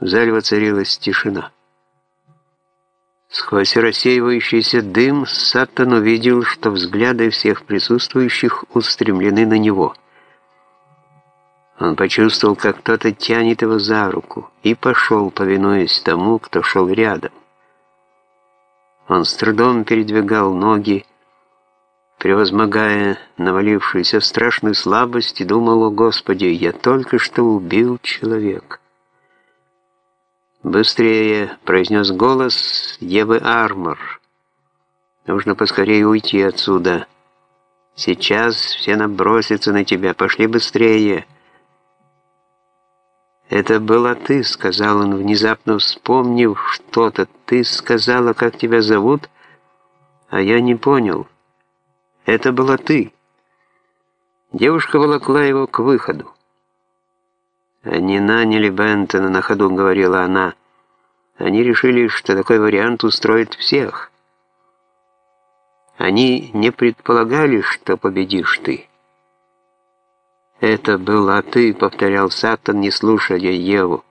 В зале воцарилась тишина. Сквозь рассеивающийся дым Саттон увидел, что взгляды всех присутствующих устремлены на него. Он почувствовал, как кто-то тянет его за руку, и пошел, повинуясь тому, кто шел рядом. Он с трудом передвигал ноги, превозмогая навалившуюся страшную слабость, и думал, о Господи, я только что убил человека. «Быстрее!» — произнес голос Евы Армор. «Нужно поскорее уйти отсюда. Сейчас все набросятся на тебя. Пошли быстрее!» «Это была ты», — сказал он, внезапно вспомнив что-то. «Ты сказала, как тебя зовут?» «А я не понял. Это была ты». Девушка волокла его к выходу. «Они наняли Бентона на ходу», — говорила она. «Они решили, что такой вариант устроит всех. Они не предполагали, что победишь ты». «Это была ты», — повторял Саттон, не слушая Еву.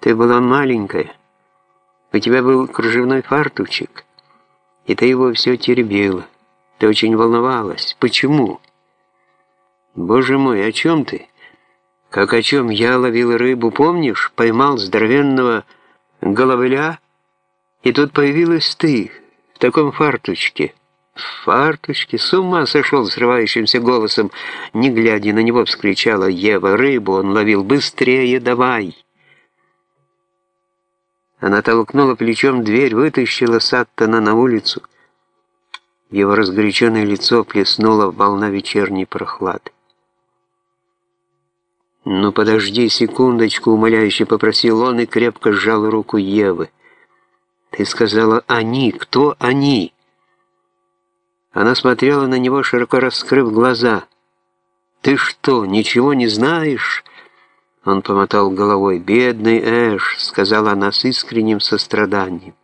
«Ты была маленькая. У тебя был кружевной фартучек, и ты его все теребила. Ты очень волновалась. Почему?» «Боже мой, о чем ты?» Как о чем я ловил рыбу, помнишь? Поймал здоровенного головыля, и тут появилась ты в таком фартучке. В фартучке? С ума сошел срывающимся голосом. Не глядя на него, вскричала Ева. Рыбу он ловил. Быстрее давай! Она толкнула плечом дверь, вытащила Саттона на улицу. Его разгоряченное лицо плеснула волна вечерней прохлады. «Ну подожди секундочку», — умоляюще попросил он и крепко сжал руку Евы. «Ты сказала «они». Кто они?» Она смотрела на него, широко раскрыв глаза. «Ты что, ничего не знаешь?» Он помотал головой. «Бедный Эш», — сказала она с искренним состраданием.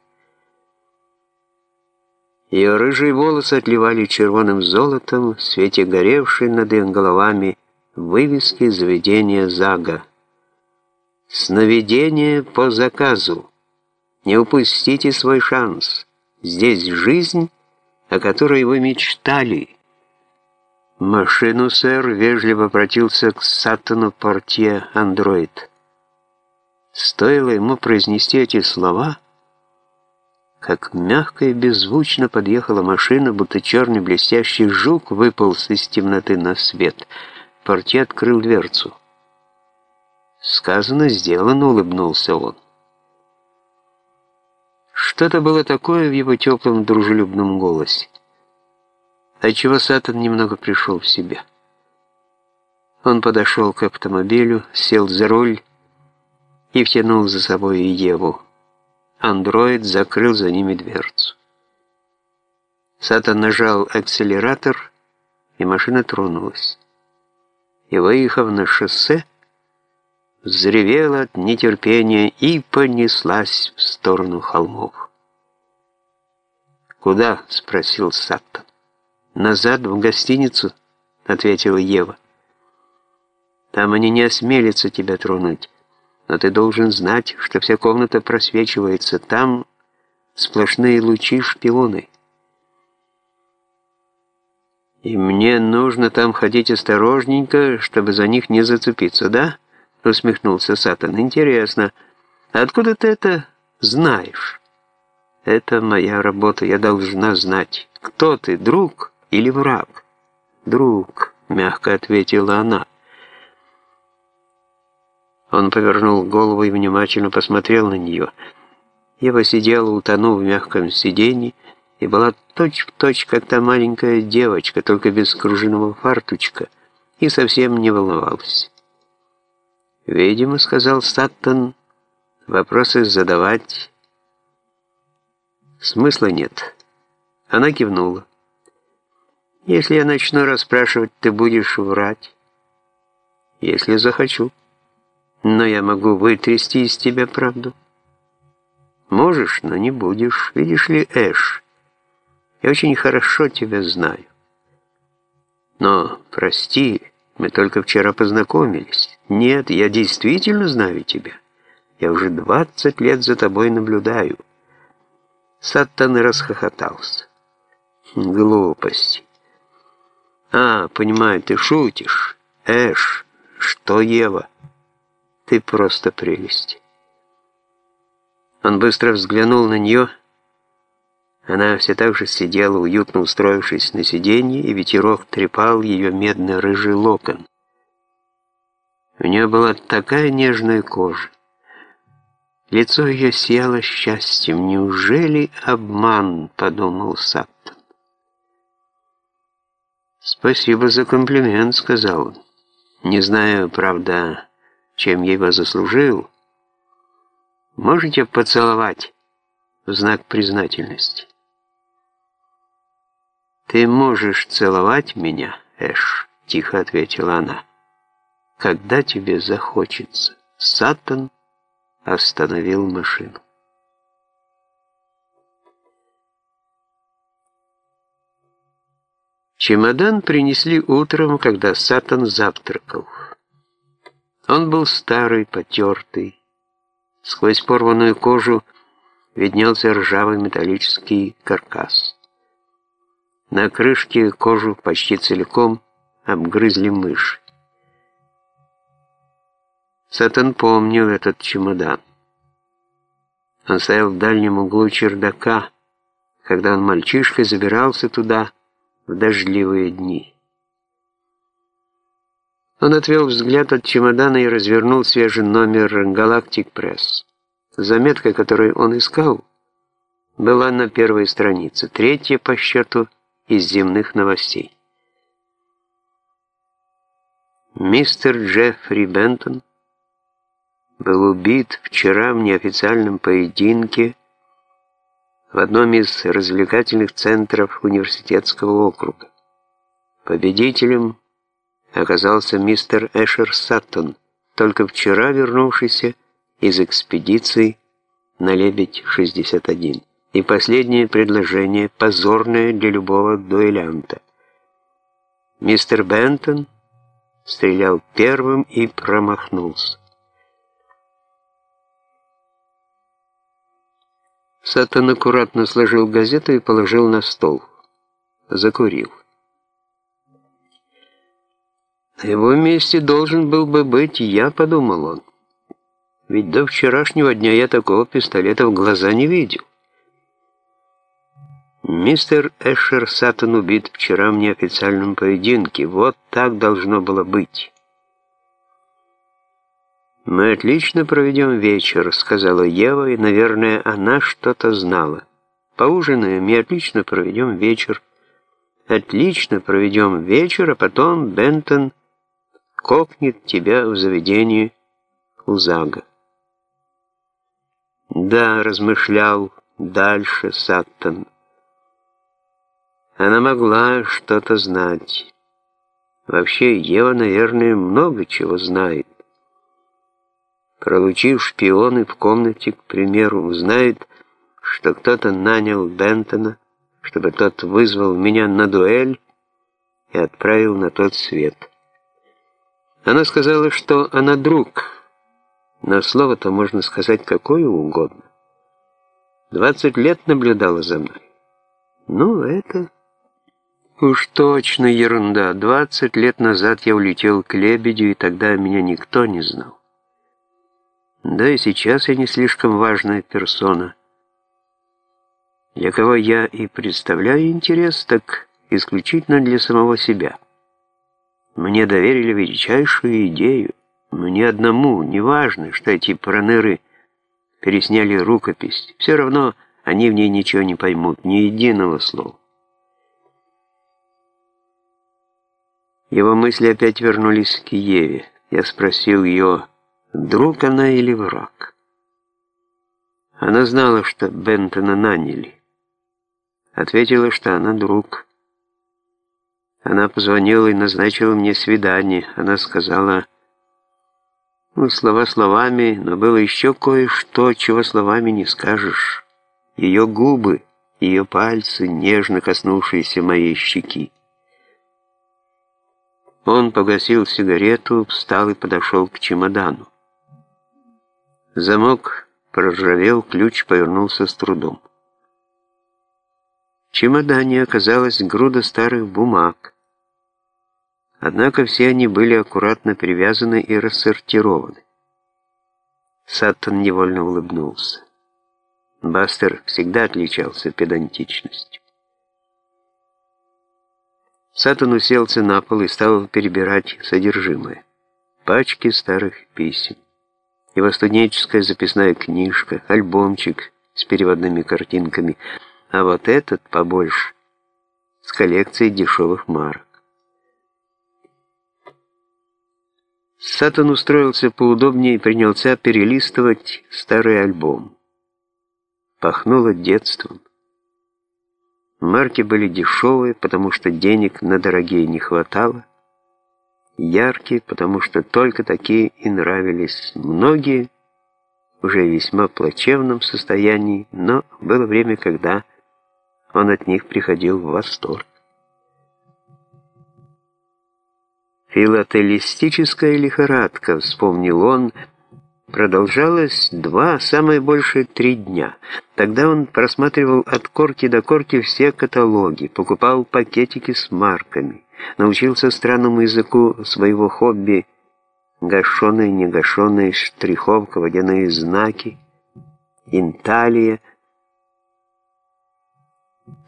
Ее рыжие волосы отливали червоным золотом в свете горевшей над их головами Вывески заведения ЗАГа. Сновидение по заказу. Не упустите свой шанс. Здесь жизнь, о которой вы мечтали. Машину, сэр, вежливо обратился к Саттону портье андроид. Стоило ему произнести эти слова, как мягко и беззвучно подъехала машина, будто черный блестящий жук выполз из темноты на свет — Портье открыл дверцу. «Сказано, сделано», — улыбнулся он. Что-то было такое в его теплом, дружелюбном голосе, отчего Сатан немного пришел в себя. Он подошел к автомобилю, сел за руль и втянул за собой Еву. Андроид закрыл за ними дверцу. Сатан нажал акселератор, и машина тронулась и, выехав на шоссе, взревела от нетерпения и понеслась в сторону холмов. «Куда?» — спросил Саттон. «Назад, в гостиницу», — ответила Ева. «Там они не осмелятся тебя тронуть, но ты должен знать, что вся комната просвечивается. Там сплошные лучи шпионы». И мне нужно там ходить осторожненько, чтобы за них не зацепиться, да? Усмехнулся Сатан. Интересно, откуда ты это знаешь? Это моя работа, я должна знать. Кто ты, друг или враг? Друг, мягко ответила она. Он повернул голову и внимательно посмотрел на нее. Ева сидела, утонув в мягком сиденье, и была точь-в-точь, точь, как та маленькая девочка, только без кружевного фартучка, и совсем не волновалась. «Видимо, — сказал Саттон, — вопросы задавать смысла нет». Она кивнула. «Если я начну расспрашивать, ты будешь врать?» «Если захочу. Но я могу вытрясти из тебя правду». «Можешь, но не будешь. Видишь ли, Эш?» Я очень хорошо тебя знаю. Но, прости, мы только вчера познакомились. Нет, я действительно знаю тебя. Я уже двадцать лет за тобой наблюдаю». Саттон расхохотался. «Глупости». «А, понимаю, ты шутишь. Эш, что Ева? Ты просто прелесть». Он быстро взглянул на нее. Она все так же сидела, уютно устроившись на сиденье, и ветерок трепал ее медно-рыжий локон. У нее была такая нежная кожа. Лицо ее сияло счастьем. «Неужели обман?» — подумал Саттон. «Спасибо за комплимент», — сказал он. «Не знаю, правда, чем я его заслужил». Можете поцеловать в знак признательности? «Ты можешь целовать меня, Эш», — тихо ответила она, — «когда тебе захочется». Сатан остановил машину. Чемодан принесли утром, когда Сатан завтракал. Он был старый, потертый, Сквозь порванную кожу виднелся ржавый металлический каркас. На крышке кожу почти целиком обгрызли мыши. Сатан помнил этот чемодан. Он стоял в дальнем углу чердака, когда он мальчишкой забирался туда в дождливые дни. Он отвел взгляд от чемодана и развернул свежий номер «Галактик Пресс». Заметка, которую он искал, была на первой странице, третья по счету из земных новостей. Мистер Джеффри Бентон был убит вчера в неофициальном поединке в одном из развлекательных центров университетского округа. Победителем – оказался мистер Эшер Саттон, только вчера вернувшийся из экспедиции на Лебедь-61. И последнее предложение, позорное для любого дуэлянта. Мистер Бентон стрелял первым и промахнулся. Саттон аккуратно сложил газету и положил на стол. Закурил. На его месте должен был бы быть я, подумал он. Ведь до вчерашнего дня я такого пистолета в глаза не видел. Мистер Эшер Саттон убит вчера в неофициальном поединке. Вот так должно было быть. «Мы отлично проведем вечер», — сказала Ева, и, наверное, она что-то знала. «Поужинаем и отлично проведем вечер. Отлично проведем вечер, а потом Бентон кокнет тебя в заведении у Зага. Да, размышлял дальше Саттон. Она могла что-то знать. Вообще, Ева, наверное, много чего знает. Пролучив шпионы в комнате, к примеру, знает, что кто-то нанял Бентона, чтобы тот вызвал меня на дуэль и отправил на тот свет. Она сказала, что она друг, но слово-то можно сказать какое угодно. Двадцать лет наблюдала за мной. Ну, это... Уж точно ерунда. Двадцать лет назад я улетел к Лебедю, и тогда меня никто не знал. Да и сейчас я не слишком важная персона. Для кого я и представляю интерес, так исключительно для самого себя. Мне доверили величайшую идею. Мне одному, неважно, что эти проныры пересняли рукопись. Все равно они в ней ничего не поймут, ни единого слова. Его мысли опять вернулись к Еве. Я спросил ее, друг она или враг. Она знала, что Бентона наняли. Ответила, что она друг. Она позвонила и назначила мне свидание. Она сказала, ну, слова словами, но было еще кое-что, чего словами не скажешь. Ее губы, ее пальцы, нежно коснувшиеся моей щеки. Он погасил сигарету, встал и подошел к чемодану. Замок проржавел, ключ повернулся с трудом. В чемодане оказалась груда старых бумаг. Однако все они были аккуратно привязаны и рассортированы. Саттон невольно улыбнулся. Бастер всегда отличался педантичностью. Саттон уселся на пол и стал перебирать содержимое. Пачки старых писем, его студенческая записная книжка, альбомчик с переводными картинками, а вот этот побольше, с коллекцией дешевых марок. Сатан устроился поудобнее и принялся перелистывать старый альбом. Пахнуло детством. Марки были дешевые, потому что денег на дорогие не хватало. Яркие, потому что только такие и нравились. Многие уже в весьма плачевном состоянии, но было время, когда он от них приходил в восторг. Филателистическая лихорадка, вспомнил он, продолжалась два, самое большее три дня. Тогда он просматривал от корки до корки все каталоги, покупал пакетики с марками, научился странному языку своего хобби, гашеные, негашеные, штриховка, водяные знаки, инталия.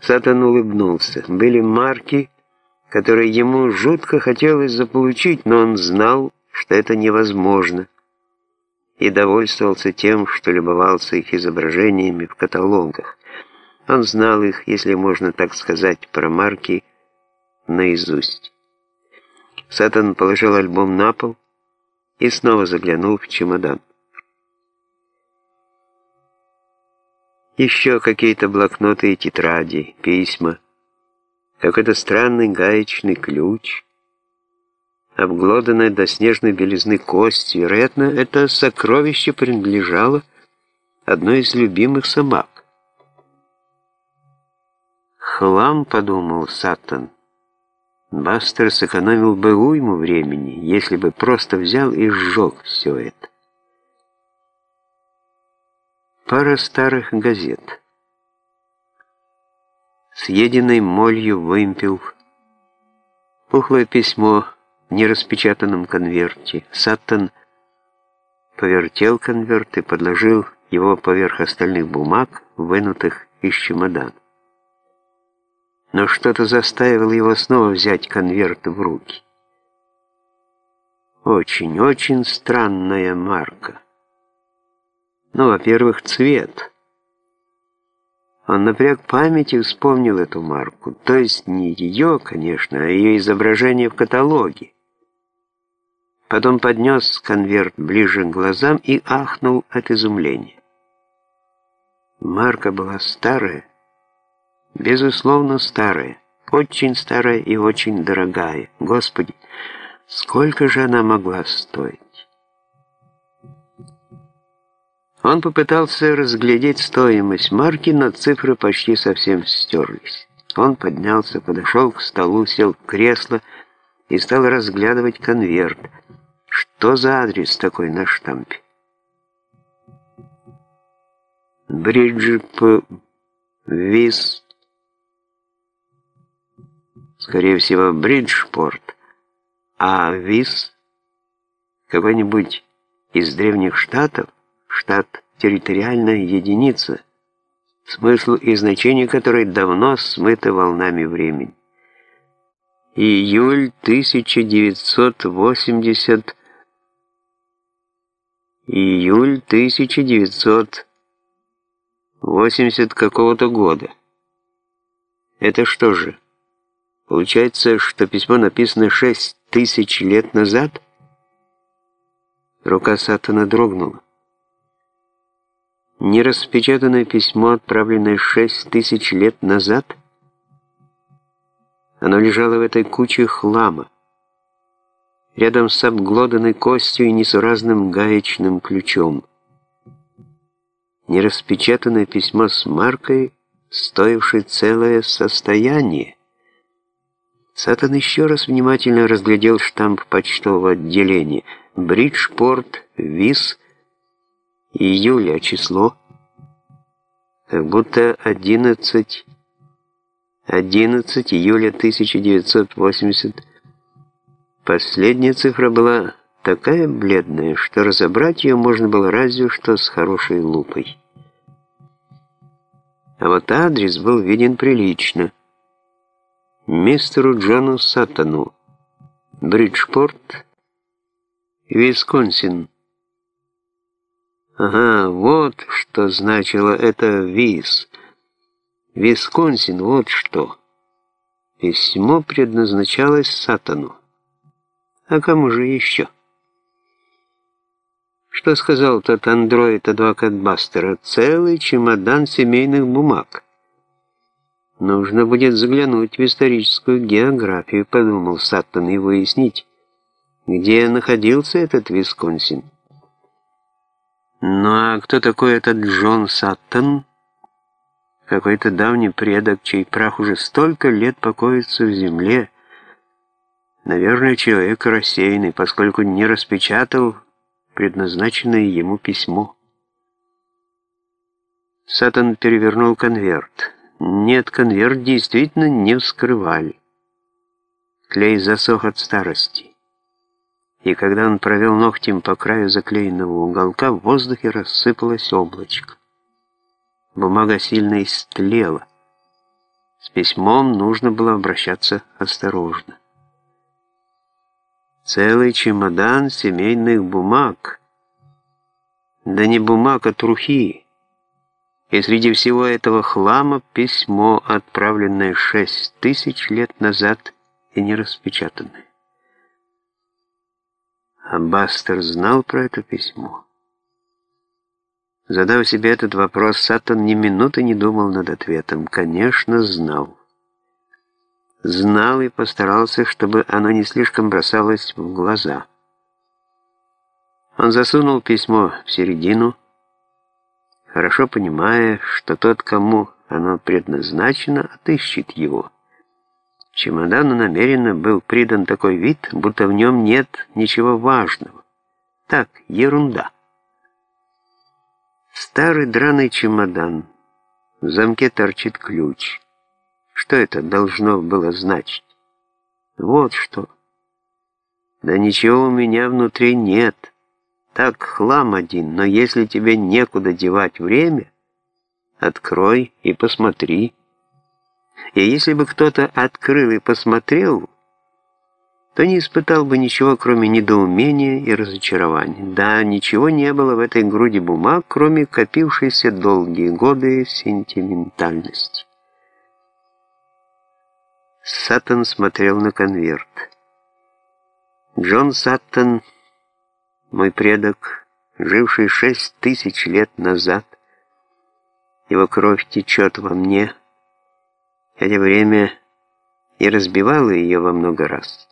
Сатан улыбнулся. Были марки, которые ему жутко хотелось заполучить, но он знал, что это невозможно, и довольствовался тем, что любовался их изображениями в каталогах. Он знал их, если можно так сказать, про марки наизусть. Сатан положил альбом на пол и снова заглянул в чемодан. Еще какие-то блокноты и тетради, письма, какой-то странный гаечный ключ, обглоданная до снежной белизны кость. Вероятно, это сокровище принадлежало одной из любимых собак. «Хлам», — подумал Саттон. Бастер сэкономил бы уйму времени, если бы просто взял и сжег все это. Пара старых газет съеденной молью вымпел. Пухлое письмо нераспечатанном конверте. Саттон повертел конверт и подложил его поверх остальных бумаг, вынутых из чемодана. Но что-то заставило его снова взять конверт в руки. Очень-очень странная марка. Ну, во-первых, цвет. Он напряг память и вспомнил эту марку. То есть не ее, конечно, а ее изображение в каталоге. Потом поднес конверт ближе к глазам и ахнул от изумления. Марка была старая, безусловно старая, очень старая и очень дорогая. Господи, сколько же она могла стоить? Он попытался разглядеть стоимость марки, но цифры почти совсем стерлись. Он поднялся, подошел к столу, сел в кресло и стал разглядывать конверт. Что за адрес такой на штампе? Бридж П. Виз. Скорее всего, Бриджпорт. А Виз? Какой-нибудь из древних штатов? штат – территориальная единица, смысл и значение которой давно смыты волнами времени. Июль 1980 Июль 1980 какого-то года. Это что же? Получается, что письмо написано шесть тысяч лет назад? Рука Сатана дрогнула. Нераспечатанное письмо, отправленное шесть тысяч лет назад? Оно лежало в этой куче хлама, рядом с обглоданной костью и несуразным гаечным ключом. Нераспечатанное письмо с маркой, стоившее целое состояние. Сатан еще раз внимательно разглядел штамп почтового отделения. Бриджпорт, Виз, Июля число. Как будто 11... 11 июля 1980. Последняя цифра была такая бледная, что разобрать ее можно было разве что с хорошей лупой. А вот адрес был виден прилично. Мистеру Джону Саттону. Бриджпорт, Висконсин. Ага, вот что значило это «виз». Висконсин, вот что. Письмо предназначалось Сатану. А кому же еще? Что сказал тот андроид-адвокат Бастера? Целый чемодан семейных бумаг. Нужно будет заглянуть в историческую географию, подумал Саттон, и выяснить, где находился этот Висконсин. Ну а кто такой этот Джон Саттон? Какой-то давний предок, чей прах уже столько лет покоится в земле. Наверное, человек рассеянный, поскольку не распечатал предназначенное ему письмо. Сатан перевернул конверт. Нет, конверт действительно не вскрывали. Клей засох от старости. И когда он провел ногтем по краю заклеенного уголка, в воздухе рассыпалось облачко. Бумага сильно истлела. С письмом нужно было обращаться осторожно. Целый чемодан семейных бумаг. Да не бумаг, а трухи. И среди всего этого хлама письмо, отправленное шесть тысяч лет назад и не распечатанное. А Бастер знал про это письмо. Задав себе этот вопрос, Сатан ни минуты не думал над ответом. Конечно, знал. Знал и постарался, чтобы оно не слишком бросалось в глаза. Он засунул письмо в середину, хорошо понимая, что тот, кому оно предназначено, отыщет его. Чемодану намеренно был придан такой вид, будто в нем нет ничего важного. Так, ерунда. Старый драный чемодан. В замке торчит ключ. Что это должно было значить? Вот что. Да ничего у меня внутри нет. Так хлам один, но если тебе некуда девать время, открой и посмотри. И если бы кто-то открыл и посмотрел, то не испытал бы ничего, кроме недоумения и разочарования. Да, ничего не было в этой груди бумаг, кроме копившейся долгие годы сентиментальности. Саттон смотрел на конверт. Джон Саттон, мой предок, живший шесть тысяч лет назад, его кровь течет во мне, хотя время и разбивало ее во много раз.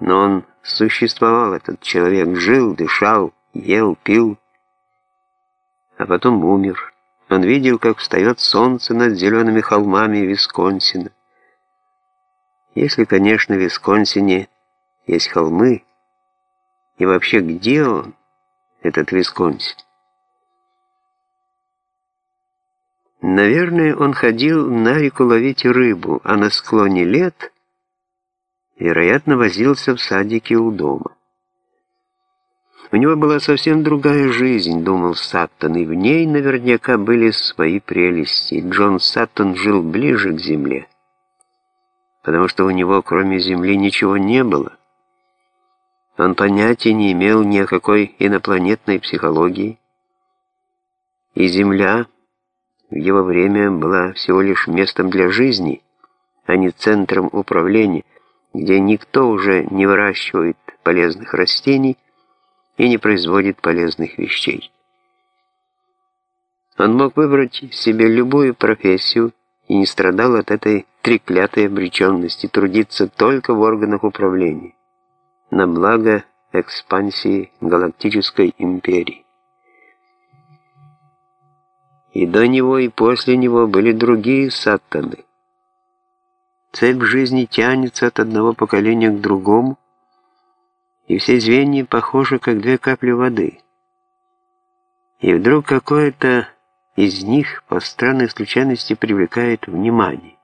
Но он существовал, этот человек, жил, дышал, ел, пил, а потом умер. Он видел, как встает солнце над зелеными холмами Висконсина. Если, конечно, в Висконсине есть холмы, и вообще где он, этот Висконсин? Наверное, он ходил на реку ловить рыбу, а на склоне лет вероятно, возился в садике у дома. У него была совсем другая жизнь, думал Саттон, и в ней наверняка были свои прелести. Джон Саттон жил ближе к земле, потому что у него кроме земли ничего не было. Он понятия не имел ни о какой инопланетной психологии, и земля в его время была всего лишь местом для жизни, а не центром управления, где никто уже не выращивает полезных растений и не производит полезных вещей. Он мог выбрать себе любую профессию и не страдал от этой треклятой обреченности трудиться только в органах управления на благо экспансии галактической империи. И до него, и после него были другие саттаны, Цепь жизни тянется от одного поколения к другому, и все звенья похожи, как две капли воды. И вдруг какое-то из них по странной случайности привлекает внимание.